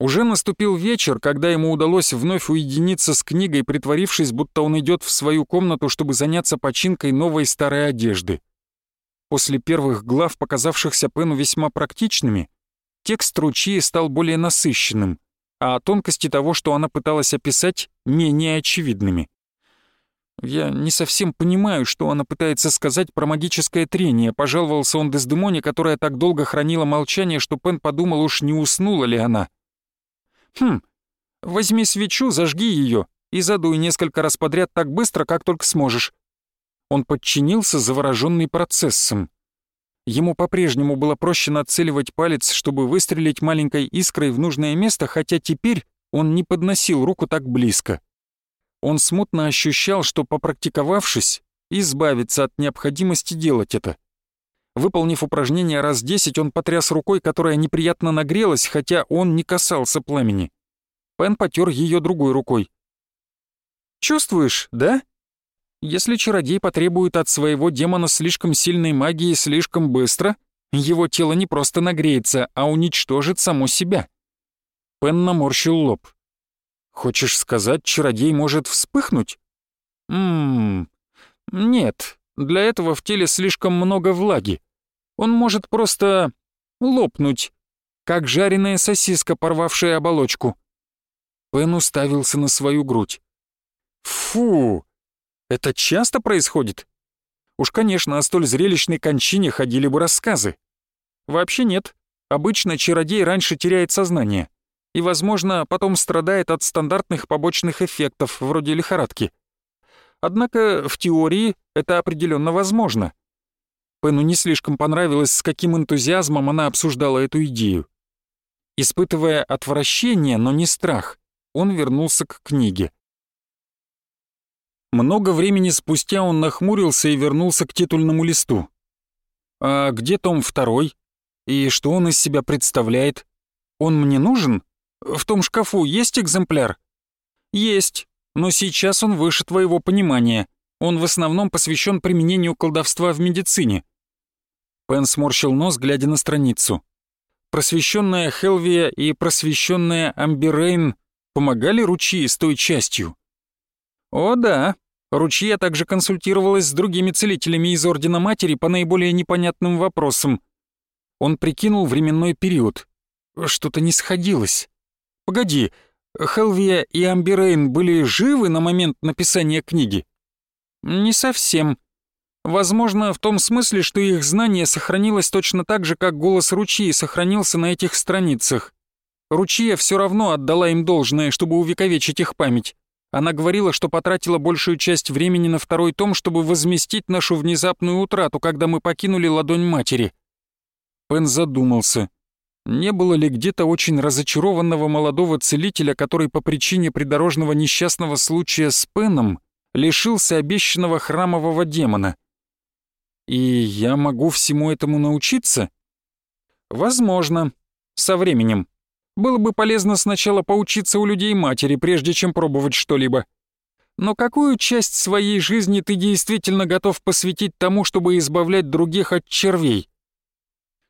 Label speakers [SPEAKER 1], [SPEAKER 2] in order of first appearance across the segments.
[SPEAKER 1] Уже наступил вечер, когда ему удалось вновь уединиться с книгой, притворившись, будто он идет в свою комнату, чтобы заняться починкой новой старой одежды. После первых глав, показавшихся Пену весьма практичными, текст Ручьи стал более насыщенным, а тонкости того, что она пыталась описать, менее очевидными. «Я не совсем понимаю, что она пытается сказать про магическое трение», пожаловался он Дездемоне, которая так долго хранила молчание, что Пен подумал, уж не уснула ли она. «Хм, возьми свечу, зажги ее и задуй несколько раз подряд так быстро, как только сможешь». Он подчинился, завороженный процессом. Ему по-прежнему было проще нацеливать палец, чтобы выстрелить маленькой искрой в нужное место, хотя теперь он не подносил руку так близко. Он смутно ощущал, что, попрактиковавшись, избавится от необходимости делать это. Выполнив упражнение раз десять, он потряс рукой, которая неприятно нагрелась, хотя он не касался пламени. Пен потер ее другой рукой. «Чувствуешь, да? Если чародей потребует от своего демона слишком сильной магии слишком быстро, его тело не просто нагреется, а уничтожит само себя». Пен наморщил лоб. «Хочешь сказать, чародей может вспыхнуть?» «Ммм... Нет, для этого в теле слишком много влаги. Он может просто лопнуть, как жареная сосиска, порвавшая оболочку. Пен уставился на свою грудь. Фу! Это часто происходит? Уж, конечно, о столь зрелищной кончине ходили бы рассказы. Вообще нет. Обычно чародей раньше теряет сознание. И, возможно, потом страдает от стандартных побочных эффектов, вроде лихорадки. Однако в теории это определенно возможно. Пену не слишком понравилось, с каким энтузиазмом она обсуждала эту идею. Испытывая отвращение, но не страх, он вернулся к книге. Много времени спустя он нахмурился и вернулся к титульному листу. «А где том второй? И что он из себя представляет? Он мне нужен? В том шкафу есть экземпляр?» «Есть но сейчас он выше твоего понимания. Он в основном посвящен применению колдовства в медицине». Пен сморщил нос, глядя на страницу. Просвещенная Хелвия и просвещенная Амберейн помогали Ручьи с той частью. «О да, Ручья также консультировалась с другими целителями из Ордена Матери по наиболее непонятным вопросам. Он прикинул временной период. Что-то не сходилось. «Погоди, Хелвия и Амберейн были живы на момент написания книги? Не совсем. Возможно, в том смысле, что их знание сохранилось точно так же, как голос Ручьи сохранился на этих страницах. Ручья все равно отдала им должное, чтобы увековечить их память. Она говорила, что потратила большую часть времени на второй том, чтобы возместить нашу внезапную утрату, когда мы покинули ладонь матери. Пен задумался. Не было ли где-то очень разочарованного молодого целителя, который по причине придорожного несчастного случая с Пеном лишился обещанного храмового демона? И я могу всему этому научиться? Возможно. Со временем. Было бы полезно сначала поучиться у людей матери, прежде чем пробовать что-либо. Но какую часть своей жизни ты действительно готов посвятить тому, чтобы избавлять других от червей?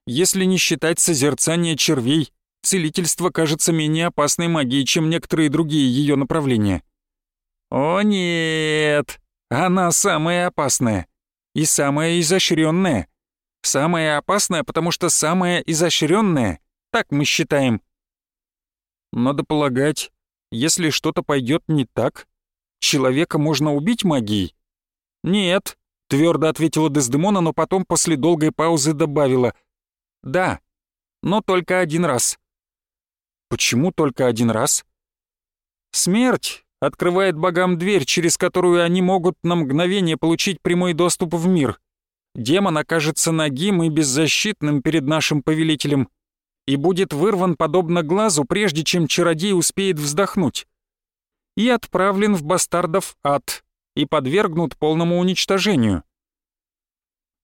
[SPEAKER 1] Если не считать созерцание червей, целительство кажется менее опасной магией, чем некоторые другие ее направления. О нет, она самая опасная и самая изощренная. Самая опасная, потому что самая изощренная, так мы считаем. Надо полагать, если что-то пойдет не так, человека можно убить магией? Нет, твердо ответила Дездемона, но потом после долгой паузы добавила — да, но только один раз. Почему только один раз? Смерть открывает богам дверь, через которую они могут на мгновение получить прямой доступ в мир. Демон окажется нагим и беззащитным перед нашим повелителем и будет вырван подобно глазу, прежде чем чародей успеет вздохнуть. И отправлен в бастардов ад и подвергнут полному уничтожению.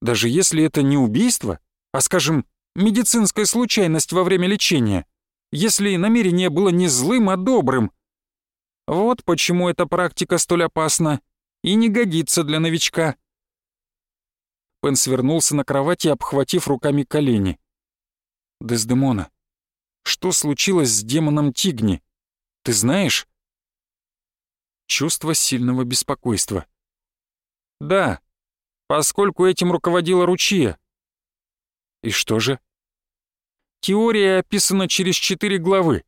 [SPEAKER 1] Даже если это не убийство, а, скажем, медицинская случайность во время лечения, если намерение было не злым, а добрым. Вот почему эта практика столь опасна и не годится для новичка. Пен свернулся на кровати, обхватив руками колени. «Дездемона, Что случилось с демоном Тигни? Ты знаешь?» Чувство сильного беспокойства. «Да, поскольку этим руководила Ручья». «И что же?» «Теория описана через четыре главы.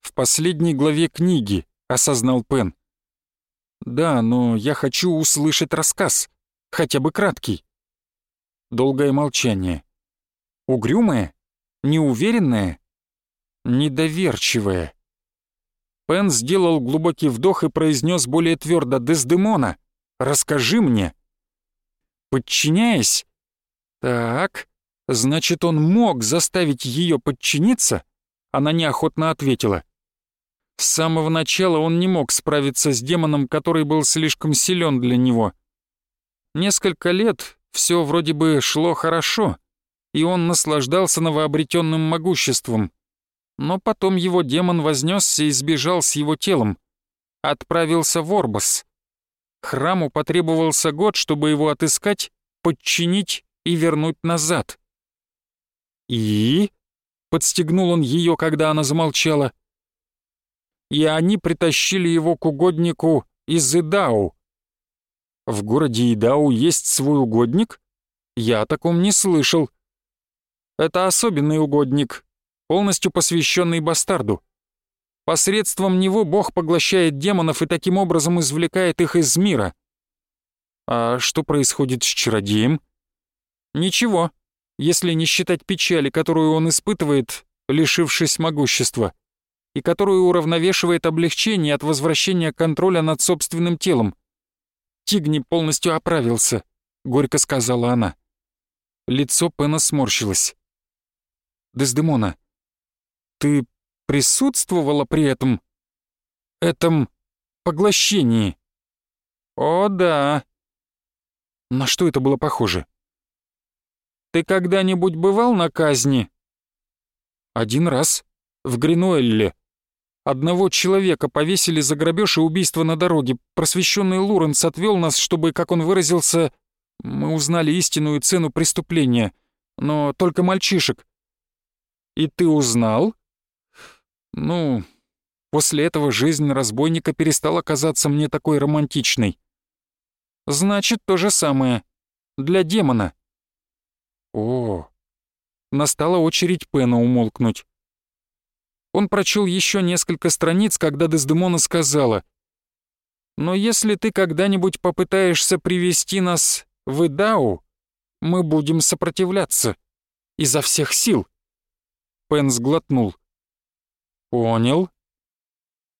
[SPEAKER 1] В последней главе книги», — осознал Пен. «Да, но я хочу услышать рассказ, хотя бы краткий». Долгое молчание. Угрюмое? Неуверенное? Недоверчивое. Пен сделал глубокий вдох и произнес более твердо «Дездемона, расскажи мне». Подчиняясь? Так, значит, он мог заставить ее подчиниться? Она неохотно ответила. С самого начала он не мог справиться с демоном, который был слишком силен для него. Несколько лет все вроде бы шло хорошо, и он наслаждался новообретенным могуществом. Но потом его демон вознесся и сбежал с его телом. Отправился в Орбас. Храму потребовался год, чтобы его отыскать, подчинить и вернуть назад. «И?» — подстегнул он ее, когда она замолчала. «И они притащили его к угоднику из Идау». «В городе Идау есть свой угодник? Я о таком не слышал». «Это особенный угодник, полностью посвященный бастарду. Посредством него Бог поглощает демонов и таким образом извлекает их из мира. А что происходит с чародеем? Ничего, если не считать печали, которую он испытывает, лишившись могущества, и которую уравновешивает облегчение от возвращения контроля над собственным телом. Тигни полностью оправился, горько сказала она. Лицо Пена сморщилось. Дездемона, ты присутствовала при этом... этом поглощении? О, да. На что это было похоже? Ты когда-нибудь бывал на казни? Один раз. В Гринуэлле. Одного человека повесили за грабеж и убийство на дороге. Просвещенный Луренс отвел нас, чтобы, как он выразился, мы узнали истинную цену преступления. Но только мальчишек. И ты узнал? Ну, после этого жизнь разбойника перестала казаться мне такой романтичной. Значит, то же самое. Для демона. О, настала очередь Пена умолкнуть. Он прочел еще несколько страниц, когда Дездемона сказала, «Но если ты когда-нибудь попытаешься привести нас в Идау, мы будем сопротивляться. Изо всех сил». Пен сглотнул. «Понял»,